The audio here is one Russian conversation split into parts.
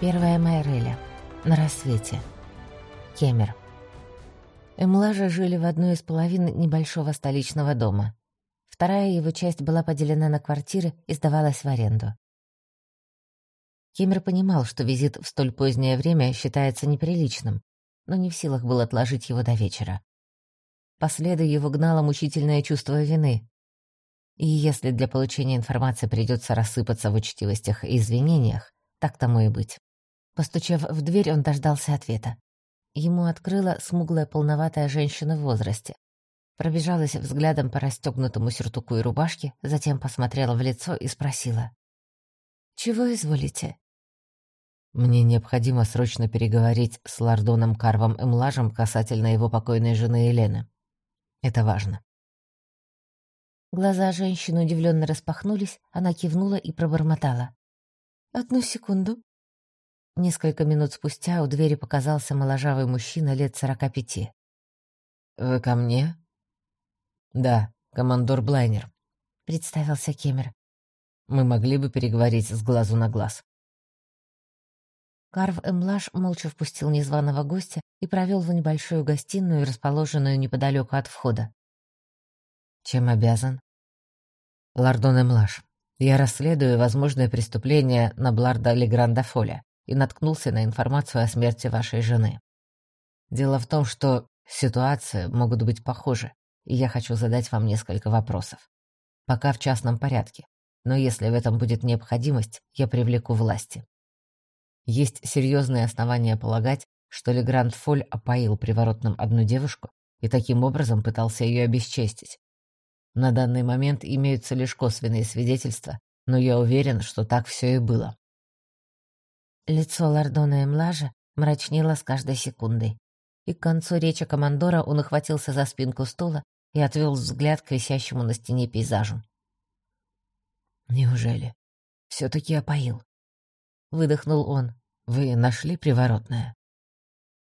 Первая Майреля. На рассвете. Кемер. Эмлажа жили в одной из половин небольшого столичного дома. Вторая его часть была поделена на квартиры и сдавалась в аренду. Кемер понимал, что визит в столь позднее время считается неприличным, но не в силах был отложить его до вечера. По следу его гнало мучительное чувство вины. И если для получения информации придется рассыпаться в учтивостях и извинениях, так тому и быть. Постучав в дверь, он дождался ответа. Ему открыла смуглая полноватая женщина в возрасте. Пробежалась взглядом по расстегнутому сюртуку и рубашке, затем посмотрела в лицо и спросила. «Чего изволите?» «Мне необходимо срочно переговорить с лордоном Карвом и Млажем касательно его покойной жены Елены. Это важно». Глаза женщины удивленно распахнулись, она кивнула и пробормотала. «Одну секунду». Несколько минут спустя у двери показался моложавый мужчина лет сорока пяти. «Вы ко мне?» «Да, командор Блайнер», — представился Кемер. «Мы могли бы переговорить с глазу на глаз». Карв Эмлаш молча впустил незваного гостя и провел в небольшую гостиную, расположенную неподалеку от входа. «Чем обязан?» «Лордон Эмлаш, я расследую возможное преступление на Бларда Легранда Фоля и наткнулся на информацию о смерти вашей жены. Дело в том, что ситуации могут быть похожи, и я хочу задать вам несколько вопросов. Пока в частном порядке, но если в этом будет необходимость, я привлеку власти. Есть серьезные основания полагать, что Легранд Фоль опоил приворотным одну девушку и таким образом пытался ее обесчестить. На данный момент имеются лишь косвенные свидетельства, но я уверен, что так все и было. Лицо Лордона Эмлажа мрачнело с каждой секундой. И к концу речи командора он ухватился за спинку стула и отвел взгляд к висящему на стене пейзажу. «Неужели? Все-таки опоил?» Выдохнул он. «Вы нашли приворотное?»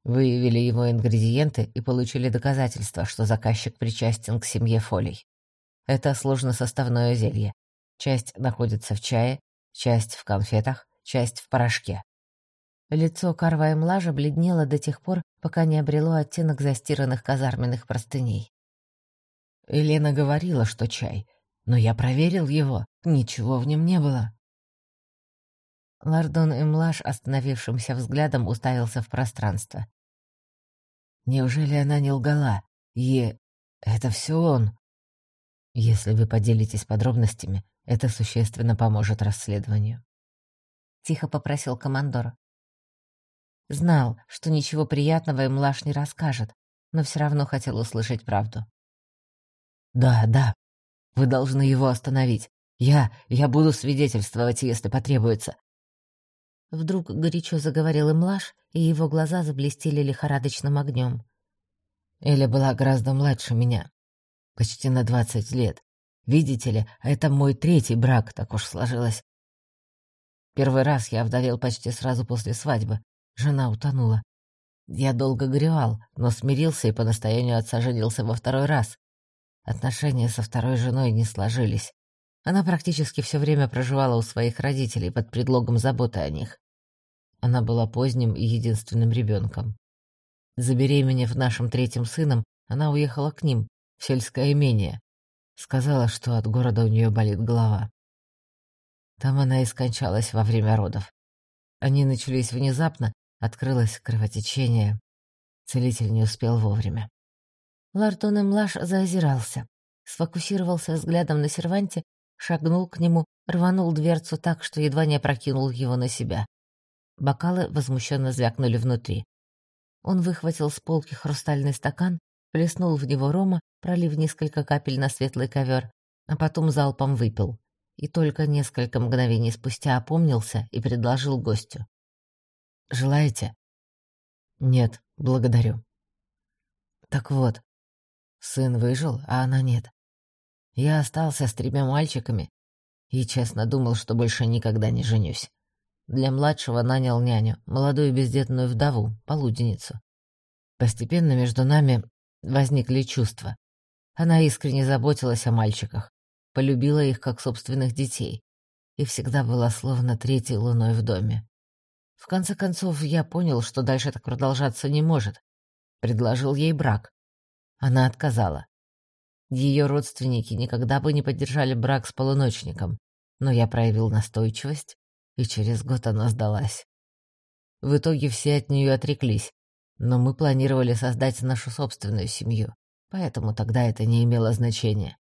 Выявили его ингредиенты и получили доказательства, что заказчик причастен к семье Фолей. Это сложносоставное зелье. Часть находится в чае, часть в конфетах, часть в порошке. Лицо Карва Млажа бледнело до тех пор, пока не обрело оттенок застиранных казарменных простыней. Елена говорила, что чай, но я проверил его, ничего в нем не было. Лордон Эмлаш остановившимся взглядом уставился в пространство. Неужели она не лгала? И это все он? Если вы поделитесь подробностями, это существенно поможет расследованию. — тихо попросил командор. Знал, что ничего приятного им Лаш не расскажет, но все равно хотел услышать правду. «Да, да, вы должны его остановить. Я... я буду свидетельствовать, если потребуется». Вдруг горячо заговорил им Лаш, и его глаза заблестели лихорадочным огнем. Эля была гораздо младше меня. Почти на двадцать лет. Видите ли, это мой третий брак, так уж сложилось. Первый раз я овдовел почти сразу после свадьбы. Жена утонула. Я долго горевал, но смирился и по настоянию отца женился во второй раз. Отношения со второй женой не сложились. Она практически все время проживала у своих родителей под предлогом заботы о них. Она была поздним и единственным ребенком. Забеременев нашим третьим сыном, она уехала к ним, в сельское имение. Сказала, что от города у нее болит голова. Там она и скончалась во время родов. Они начались внезапно, открылось кровотечение. Целитель не успел вовремя. Лартон Млаш заозирался, сфокусировался взглядом на серванте, шагнул к нему, рванул дверцу так, что едва не опрокинул его на себя. Бокалы возмущенно звякнули внутри. Он выхватил с полки хрустальный стакан, плеснул в него рома, пролив несколько капель на светлый ковер, а потом залпом выпил и только несколько мгновений спустя опомнился и предложил гостю. «Желаете?» «Нет, благодарю». «Так вот, сын выжил, а она нет. Я остался с тремя мальчиками и честно думал, что больше никогда не женюсь. Для младшего нанял няню, молодую бездетную вдову, полуденницу. Постепенно между нами возникли чувства. Она искренне заботилась о мальчиках, полюбила их как собственных детей и всегда была словно третьей луной в доме. В конце концов, я понял, что дальше так продолжаться не может. Предложил ей брак. Она отказала. Ее родственники никогда бы не поддержали брак с полуночником, но я проявил настойчивость, и через год она сдалась. В итоге все от нее отреклись, но мы планировали создать нашу собственную семью, поэтому тогда это не имело значения.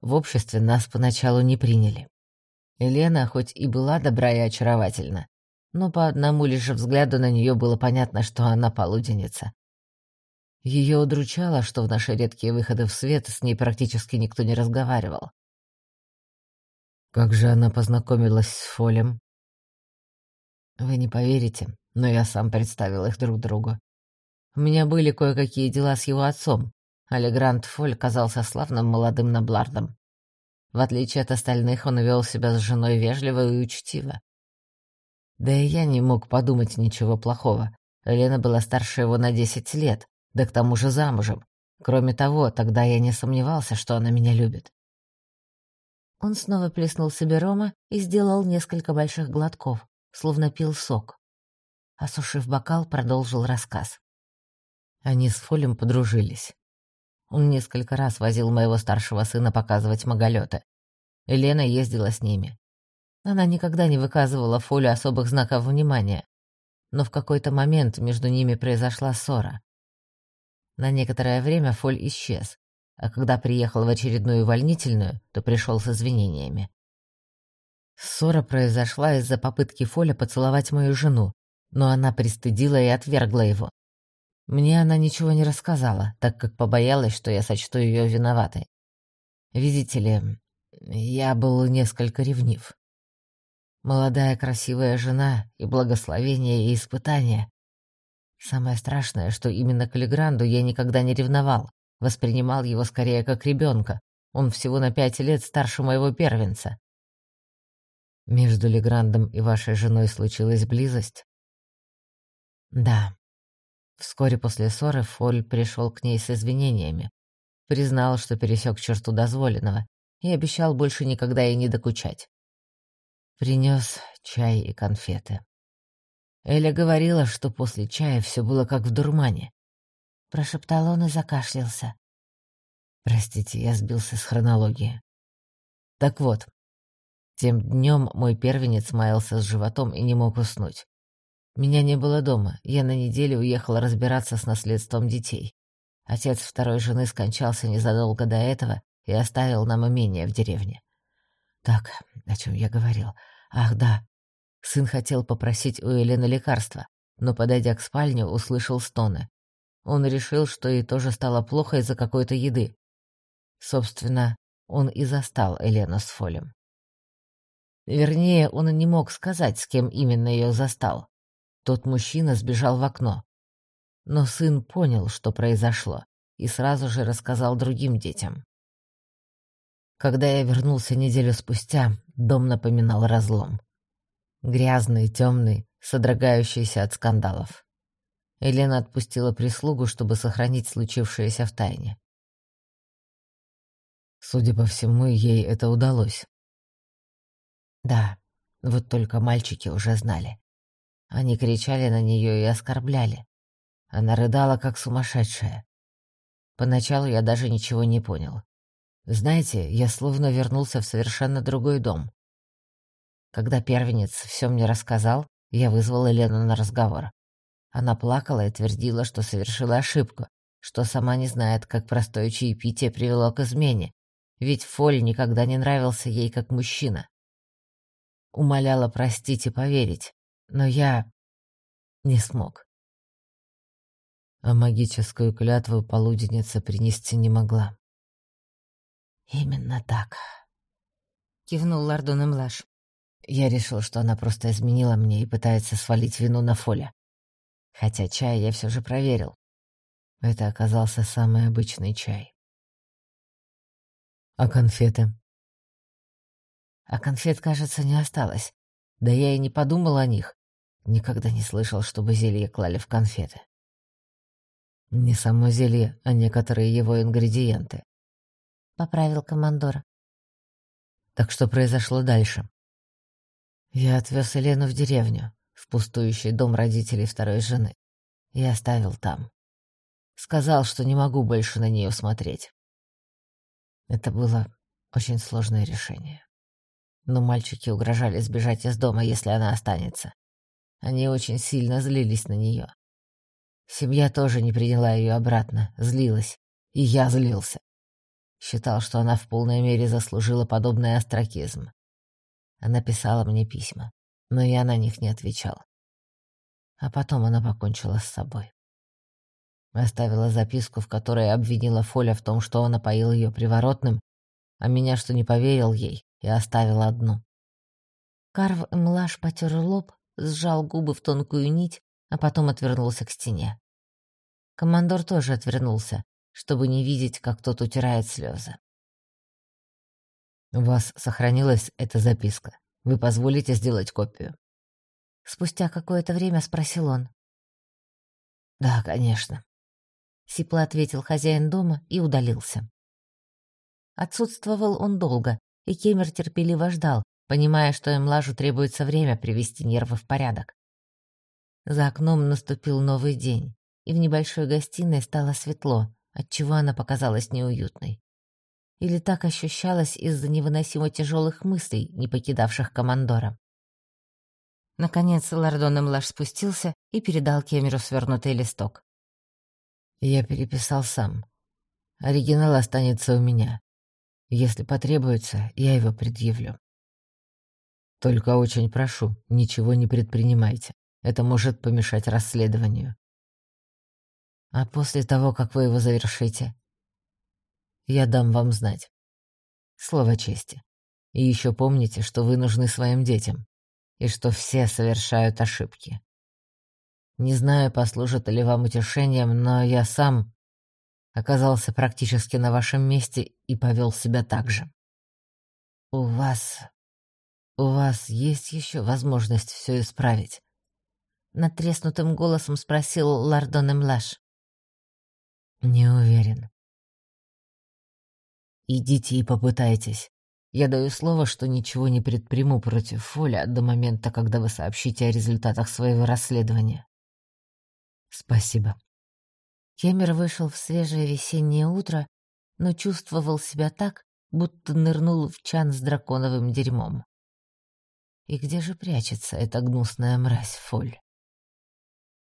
В обществе нас поначалу не приняли. Елена хоть и была добра и очаровательна, но по одному лишь взгляду на нее было понятно, что она полуденница. Ее удручало, что в наши редкие выходы в свет с ней практически никто не разговаривал. Как же она познакомилась с Фолем? Вы не поверите, но я сам представил их друг другу. У меня были кое-какие дела с его отцом, а Легрант Фоль казался славным молодым наблардом. В отличие от остальных, он вел себя с женой вежливо и учтиво. Да и я не мог подумать ничего плохого. Лена была старше его на десять лет, да к тому же замужем. Кроме того, тогда я не сомневался, что она меня любит. Он снова плеснул себе рома и сделал несколько больших глотков, словно пил сок. Осушив бокал, продолжил рассказ. Они с Фолем подружились. Он несколько раз возил моего старшего сына показывать маголёты. Елена ездила с ними. Она никогда не выказывала Фолю особых знаков внимания, но в какой-то момент между ними произошла ссора. На некоторое время Фоль исчез, а когда приехал в очередную увольнительную, то пришел с извинениями. Ссора произошла из-за попытки Фоля поцеловать мою жену, но она пристыдила и отвергла его. Мне она ничего не рассказала, так как побоялась, что я сочту ее виноватой. Видите ли, я был несколько ревнив. Молодая красивая жена и благословение и испытания. Самое страшное, что именно к Легранду я никогда не ревновал, воспринимал его скорее как ребенка. Он всего на пять лет старше моего первенца. Между Леграндом и вашей женой случилась близость? Да. Вскоре после ссоры Фоль пришел к ней с извинениями. Признал, что пересек черту дозволенного, и обещал больше никогда ей не докучать. Принес чай и конфеты. Эля говорила, что после чая все было как в дурмане. Прошептал он и закашлялся. Простите, я сбился с хронологии. Так вот, тем днем мой первенец маялся с животом и не мог уснуть. Меня не было дома, я на неделю уехала разбираться с наследством детей. Отец второй жены скончался незадолго до этого и оставил нам имение в деревне. Так, о чем я говорил? Ах, да. Сын хотел попросить у Елены лекарства, но, подойдя к спальне, услышал стоны. Он решил, что ей тоже стало плохо из-за какой-то еды. Собственно, он и застал Елену с Фолем. Вернее, он не мог сказать, с кем именно ее застал. Тот мужчина сбежал в окно. Но сын понял, что произошло, и сразу же рассказал другим детям. Когда я вернулся неделю спустя, дом напоминал разлом. Грязный, темный, содрогающийся от скандалов. Елена отпустила прислугу, чтобы сохранить случившееся в тайне. Судя по всему, ей это удалось. Да, вот только мальчики уже знали. Они кричали на нее и оскорбляли. Она рыдала, как сумасшедшая. Поначалу я даже ничего не понял. Знаете, я словно вернулся в совершенно другой дом. Когда первенец все мне рассказал, я вызвал Елену на разговор. Она плакала и твердила, что совершила ошибку, что сама не знает, как простое чаепитие привело к измене, ведь Фоль никогда не нравился ей как мужчина. Умоляла простить и поверить, но я не смог. А магическую клятву полуденница принести не могла. «Именно так», — кивнул Лардон Млаш. Я решил, что она просто изменила мне и пытается свалить вину на Фоля. Хотя чай я все же проверил. Это оказался самый обычный чай. А конфеты? А конфет, кажется, не осталось. Да я и не подумал о них. Никогда не слышал, чтобы зелье клали в конфеты. Не само зелье, а некоторые его ингредиенты поправил командор. Так что произошло дальше? Я отвез Елену в деревню, в пустующий дом родителей второй жены и оставил там. Сказал, что не могу больше на нее смотреть. Это было очень сложное решение. Но мальчики угрожали сбежать из дома, если она останется. Они очень сильно злились на нее. Семья тоже не приняла ее обратно, злилась. И я злился. Считал, что она в полной мере заслужила подобный остракизм. Она писала мне письма, но я на них не отвечал. А потом она покончила с собой. Оставила записку, в которой обвинила Фоля в том, что он опоил ее приворотным, а меня, что не поверил ей, и оставила одну. Карв Млаш потер лоб, сжал губы в тонкую нить, а потом отвернулся к стене. Командор тоже отвернулся, чтобы не видеть, как тот утирает слезы. «У вас сохранилась эта записка. Вы позволите сделать копию?» Спустя какое-то время спросил он. «Да, конечно», — сипло ответил хозяин дома и удалился. Отсутствовал он долго, и Кемер терпеливо ждал, понимая, что Эмлажу требуется время привести нервы в порядок. За окном наступил новый день, и в небольшой гостиной стало светло, отчего она показалась неуютной. Или так ощущалось из-за невыносимо тяжелых мыслей, не покидавших командора. Наконец Лордон Эмлаш спустился и передал Кемеру свернутый листок. «Я переписал сам. Оригинал останется у меня. Если потребуется, я его предъявлю. Только очень прошу, ничего не предпринимайте. Это может помешать расследованию. А после того, как вы его завершите, я дам вам знать. Слово чести. И еще помните, что вы нужны своим детям, и что все совершают ошибки. Не знаю, послужит ли вам утешением, но я сам оказался практически на вашем месте и повел себя так же. У вас «У вас есть еще возможность все исправить?» Натреснутым голосом спросил Лардон Эмлаш. «Не уверен». «Идите и попытайтесь. Я даю слово, что ничего не предприму против Фоля до момента, когда вы сообщите о результатах своего расследования». «Спасибо». Кемер вышел в свежее весеннее утро, но чувствовал себя так, будто нырнул в чан с драконовым дерьмом. И где же прячется эта гнусная мразь Фоль?